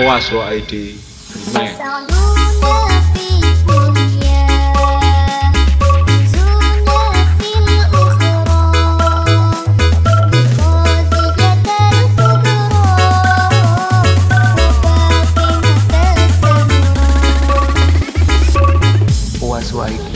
oas.id Remax oas.id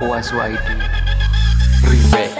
Waswa itu Remake.